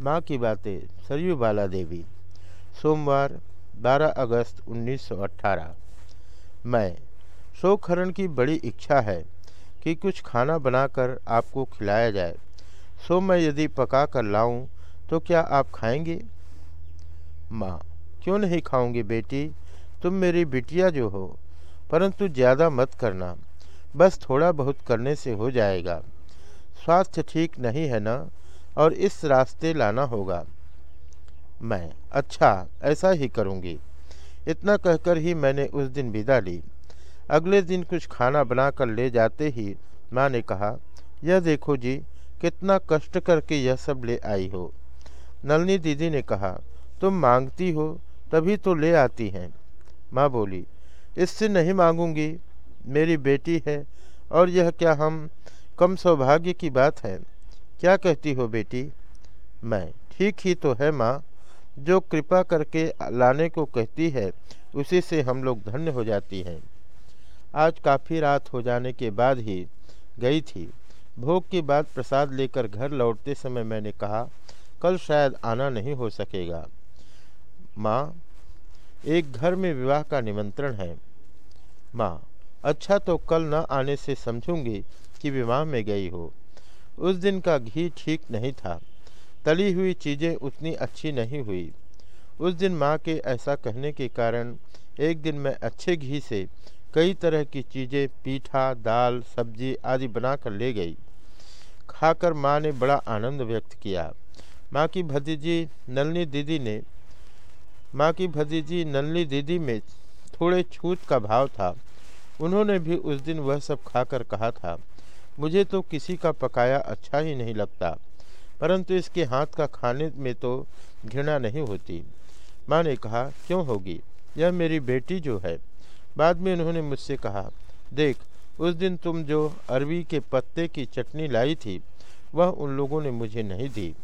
माँ की बातें, सरयू बाला देवी सोमवार 12 अगस्त 1918 मैं, शोकहरण की बड़ी इच्छा है कि कुछ खाना बनाकर आपको खिलाया जाए। सो मैं यदि पका कर लाऊं तो क्या आप खाएँगे? माँ, क्यों नहीं खाऊँगी बेटी? तुम मेरी बिटिया जो हो, परंतु ज़्यादा मत करना। बस थोड़ा बहुत करने से हो जाएगा। स्वास्थ्य ठीक नहीं है ना? और इस रास्ते लाना होगा। मैं अच्छा ऐसा ही करूँगी। इतना कहकर ही मैंने उस दिन विदा ली। अगले दिन कुछ खाना बनाकर ले जाते ही माँ ने कहा, यह देखो जी, कितना कष्ट करके यह सब ले आई हो। नलनी दीदी ने कहा, तुम मांगती हो, तभी तो ले आती हैं। माँ बोली, इससे नहीं मांगूँगी। मेरी बेटी है और यह क्या हम कम सौभाग्य की बात है? क्या कहती हो बेटी? मैं, ठीक ही तो है माँ। जो कृपा करके लाने को कहती है, उसी से हम लोग धन्य हो जाती हैं। आज काफ़ी रात हो जाने के बाद ही गई थी। भोग के बाद प्रसाद लेकर घर लौटते समय मैंने कहा, कल शायद आना नहीं हो सकेगा। माँ, एक घर में विवाह का निमंत्रण है। माँ अच्छा तो कल न आने से समझूँगी कि विवाह में गई हो। उस दिन का घी ठीक नहीं था। तली हुई चीज़ें उतनी अच्छी नहीं हुई। उस दिन माँ के ऐसा कहने के कारण एक दिन मैं अच्छे घी से कई तरह की चीज़ें, पीठा, दाल, सब्ज़ी आदि बनाकर ले गई। खाकर माँ ने बड़ा आनंद व्यक्त किया। माँ की भतीजी नलनी दीदी ने, माँ की भतीजी नलनी दीदी में थोड़े छूत का भाव था। उन्होंने भी उस दिन वह सब खाकर कहा था। मुझे तो किसी का पकाया अच्छा ही नहीं लगता, परंतु इसके हाथ का खाने में तो घृणा नहीं होती। माँ ने कहा, क्यों होगी? यह मेरी बेटी जो है। बाद में उन्होंने मुझसे कहा, देख, उस दिन तुम जो अरवी के पत्ते की चटनी लाई थी, वह उन लोगों ने मुझे नहीं दी।